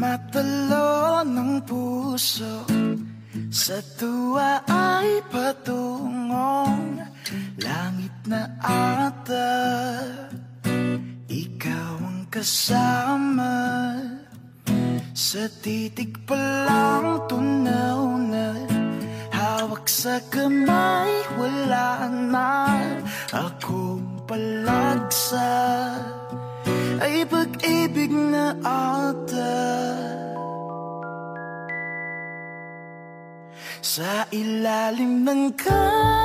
Tumatalo ng puso Sa tuwa ay patungong Langit na ata. Ikaw ang kasama Sa titig pa lang tunaw na Hawak sa kamay wala na. Akong palagsa Ay pag-ibig na ata Sa ilalim ng kalawakan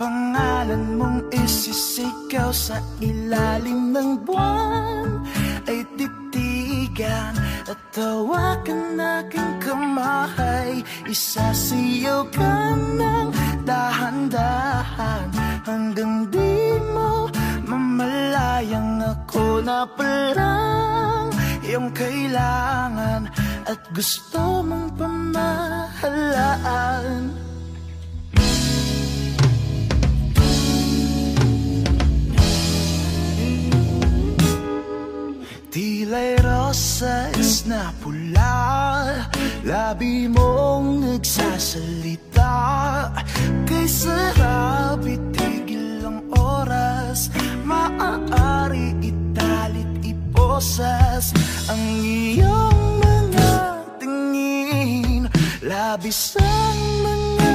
Pangalan mong isisigaw sa ilalim ng buwan Ay titigan at tawakan aking kamay. Isasiyaw ka ng dahan-dahan Hanggang di mo mamalayang ako na palang Iyong kailangan at gusto mong pamahalaan. Tila'y rosas na pula Labi mong nagsasalita. Kay sarap itigil ang oras Maaari italit iposas Ang iyong tingin Labis ang mga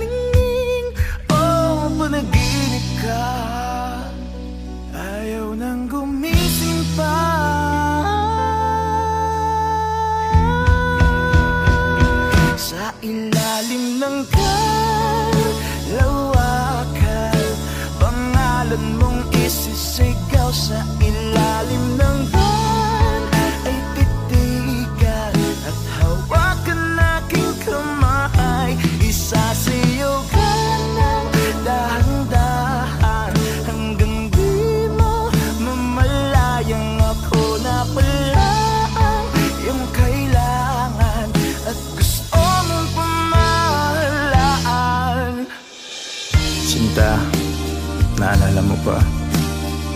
ningning. Oh, panaginip ka. Ayaw nang gumising pa. Sa ilalim ng kalawakan Pangalan mong isisigaw sa ilalim naalala mo ba?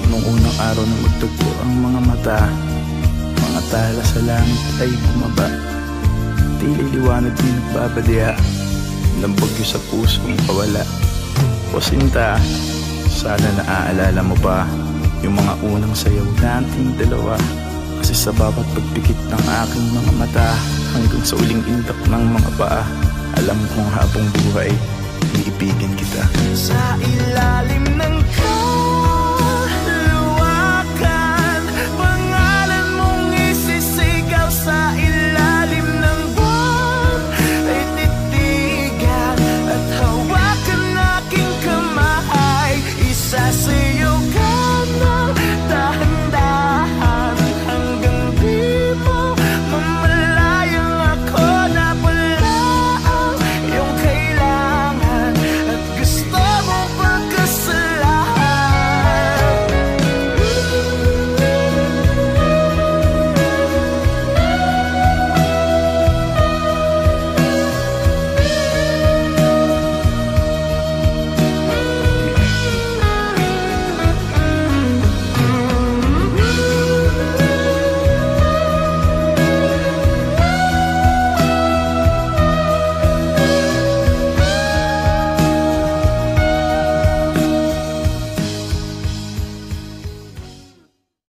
Nung unang araw na magtugpo ang mga mata Mga tala sa langit ay bumaba. Tili liwanag din nagbabadya Ng bagyo sa pusong kawala. O Sinta, sana naaalala mo pa Yung mga unang sayaw nating dalawa? Kasi sa bawat pagpikit ng aking mga mata Hanggang sa uling indak ng mga paa Alam kong habang buhay, iibigin kita. Sa ilalim